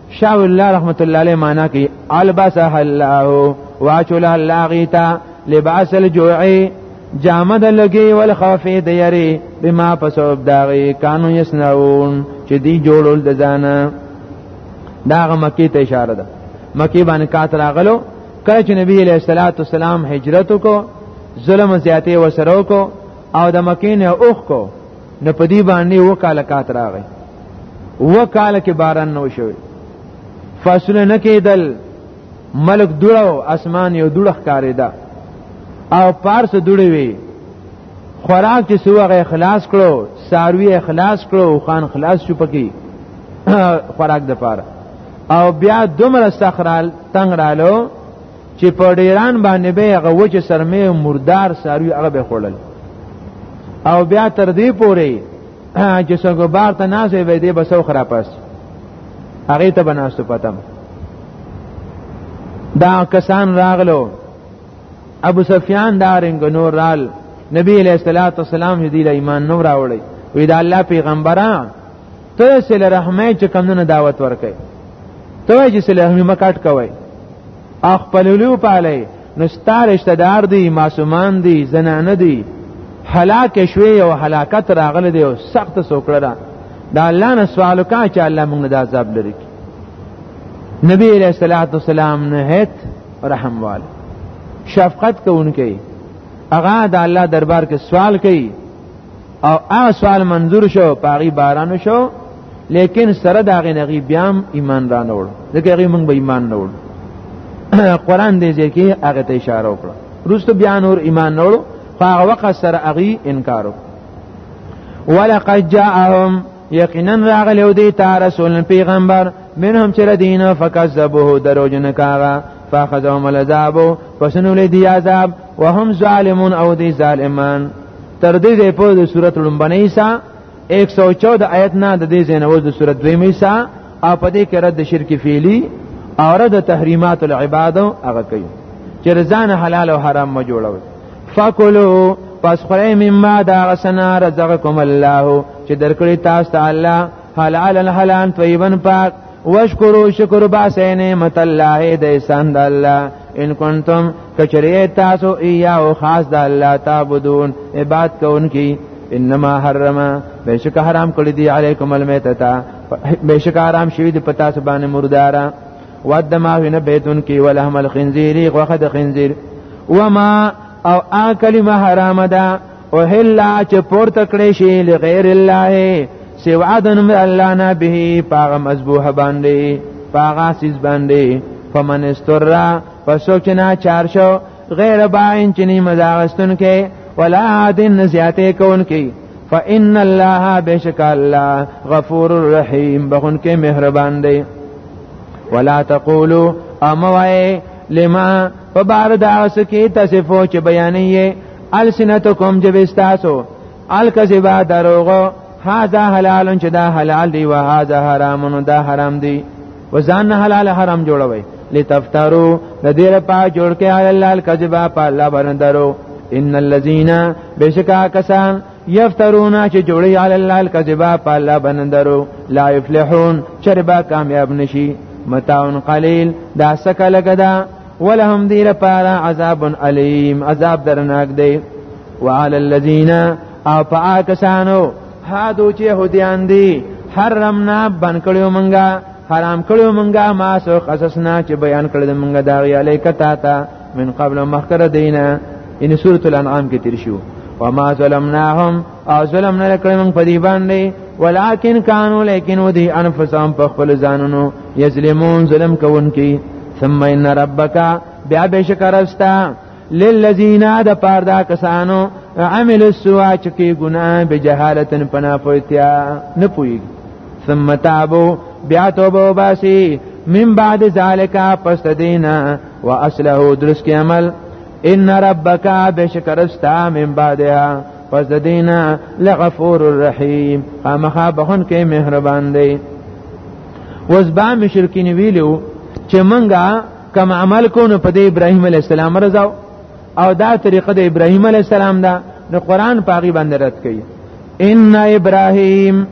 شاو الله رحمت الله علیه معنا کوي البسه الله واچول الله غیتا لباس الجوع جامد لګي ول خوف د یری بما پسوب داغي کانو یسنون چې دی جوړول د ځانه داغه مکی ته اشاره ده مکی باندې کات راغلو کله چې نبی علیہ الصلوۃ والسلام هجرت کو ظلم زیاته وسرو کو او د مکین اوخ کو نه پدی باندې وکاله کات راغی وکاله کې باران نو شوی فاصله نه کېدل ملک دوړو اسمان یو دوړخ کاریدا او پارس دوړې وی خوراک چې سوغه اخلاص کړو ساروی اخلاص کړو خان خلاص شو پکې خوراک د پاره او بیا دومره سخرال تنگ رالو چې په ډیران باندې به هغه وجه سرمه مردار ساروی هغه به خړل او بیا تر دې پورې چې څنګه بار ته نازې وې دې بسو خراباس هغه ته بناستو پتم دا کسان راغلو ابو سفیان دا رنگ نور رال نبی علیہ الصلوۃ والسلام دې ایمان نور راوړی وی دا الله پیغمبره ته سل رحمه چې کمونه دعوت ورکې ته چې سل رحمه مکټ کوي خپل لو پاله نو ستاره رشتہ دار دي معصومان دي زنانه دي هلاک شوی او هلاکت راغله دی او سخت سوکړه ده دا الله نه سوال کا چې الله موږ د عذاب لري نبی علیہ الصلوۃ والسلام نه هیت رحم وال شفقت کوونکی هغه د الله دربار کې سوال کوي او هغه سوال منظور شو پاغي باران شو لیکن سره دا غي نغي بیا ایمان را نوړ ځکه غي موږ به ایمان نوړ قران دې ځکه هغه ته اشاره وکړه روستو بیا نور ایمان نوړ هغه وخت سره هغه انکار ولقد جاءهم یقینا راغلی او دی تا رسول پیغمبر منهم چې دین فکذبوه دروجن کاغه فاخذهم العذاب پسنو لدی عذاب وهم ظالمون او دی ظالمان تر دې ځای پورې د سورت لومبنۍ حصه 114 آیت نه د دې ځای نه د سورت دویمه حصه او په دې کې رد شرک فعلی او رد تحریمات العباد هغه کوي چې رضان حلال او حرام ما جوړوي فکلو پس خوري مما دا غسنا رزقکم الله چې درکړي تاسو ته الله حلال حلال طیبا پاک واشکرو شکر باسه نعمت الله د احسان د الله ان کنتم کچریه تاسو ایا او خاص د الله تعبدون عبادت کوونکی انما حرم بشک حرام کړی دی علیکم المیتتا بشک حرام شوی دی پتا سبانه مردارا ود ما وینه بیتون کی ولهم الخنزیر غوخه د خنزیر وما او ا کلمه حرام ده او هلا چې پورته کړی شي لغیر الله سوا د نوم الله نه به پاغه مذبوح باندې پاغه سیز باندې فمن استرا پسو چې نه چار شو غیر باین چې نه مزاغستون کې ولا عادن زیاته کون کې فإن الله بشک الله غفور رحیم بخون کې مهربان دی ولا تقولوا اموای لما فبارد اسکی تصفو چې بیانې السنتکم جبستاسو الکذبا دروغ هاذا حلال چې دا حلال دی و هاذا حرام دا حرام دی و ځان حلال حرام جوړوي لتفترو د دې لپاره جوړ کې علی الله الکذبا په الله باندې درو ان الذين بشکا کسان یفترون چې جوړي علی الله الکذبا په الله باندې درو لا یفلحون چربا کامیاب نشي متاع قلیل دا سکه لګدا ولهم دی لپاره عذاب علیم عذاب درناک دی وعلى الذين او پاکسانو هادو چې يهوديان دي حرمنا بن کړو مونږه حرام کړو مونږه ما سو قصصنا چې بیان کړل مونږه دا غي الیک تا تا من قبل مخکره دینه ان سورۃ الانعام کې تیر شو وما ظلمناهم او ظلم نه کړی موږ په دې باندې ولکن کانو لیکن ودی انفسهم په خپل ځانونو یظلمون ظلم کوونکی ثم ان ربک بیا بشکر استا للذین د پاردا کسانو عمل السوا چکی گناه بجهالتن پنا پویتیا نه پوی ثم تابو بیا توبه باسی من بعد ذالک پس دینا واصله درس کی عمل ان ربک بشکر استا من بعدها پس د دینا لغفور الرحیم خامخا بخون کې مهربان دی وز با مشرکین ویلو چې منګه کم عمل کو نو په د ابراهیم علی السلام رضا او دا طریقه د ابراهیم علی السلام دا نو قران پاغي باندې رد کړي ان ابراهیم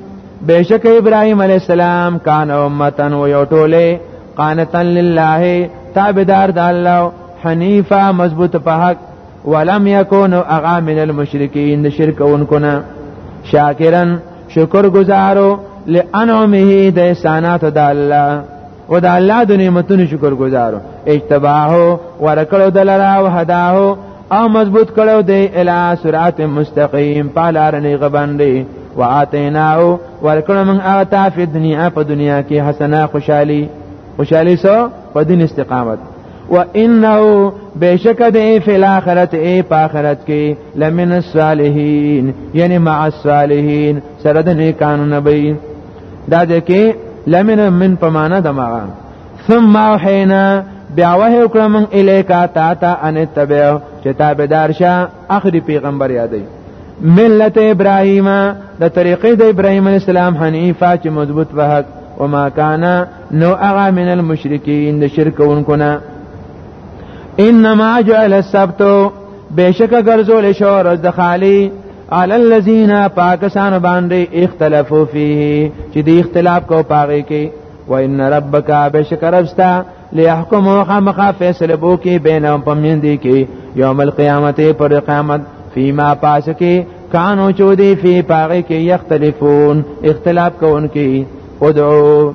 بشک ابراهیم علی السلام کان امتن و یو ټوله قانتا لله تابعدار د الله حنیفه مضبوط په حق ولم یکونو اغا من المشرکین د شرک اونکو نه شاکرن شکر گزارو لانعمه د احسانات د الله او د الله د نعمتونو شکر گزارو اجتباهو ورکړو د لرا او هداهو او مضبوط کړو د الی صراط مستقیم په لار نه غبندې واتیناو ورکړو موږ هغه ته په دنیا په دنیا کې حسنه خوشحالي خوشالي سو په دین استقامت و انه بشک د فی الاخرت ای په اخرت کې لمن الصالحین یعنی مع الصالحین سره د نیکانو نبی دا د کې لمن من په معنا د مغا ثم اوحینا بیا وه وکړم الیکا تا تا ان تبع چې تابعدار شه اخري پیغمبر یادې ملت ابراهیم د طریقې د ابراهیم السلام حنیفه چې مضبوط وه او ما کانا نو هغه من المشرکین د شرکونکو نه انما جعل السبت بشک ګرځول شو ورځ د خالی علی الذین پاکستان باندې اختلافو فيه چې د اختلاف کو پاره کې و ان ربک بشک ربستا ليحكم خامخ فیصله بو کې بینهم پمین دي کې یوم القیامت پر قیامت فيما پاس کې کانو چودي فی پاره کې یختلفون اختلاف کوونکې ودعو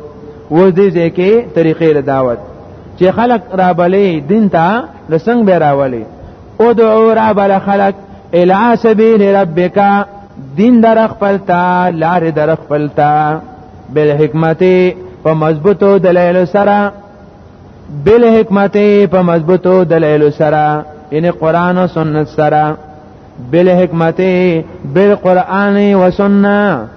و دې ځکه طریقې له دعوت چې خلق را بلې دین ته د څنګه به راولي ادعو را بل خلق الی سبیل ربک دین در خپل تا لار در خپل تا بل حکمت په مضبوطو دلایل سره بل حکمت په مضبوطو دلایل سره یعنی قران او سنت سره بل حکمت بل قران او سنت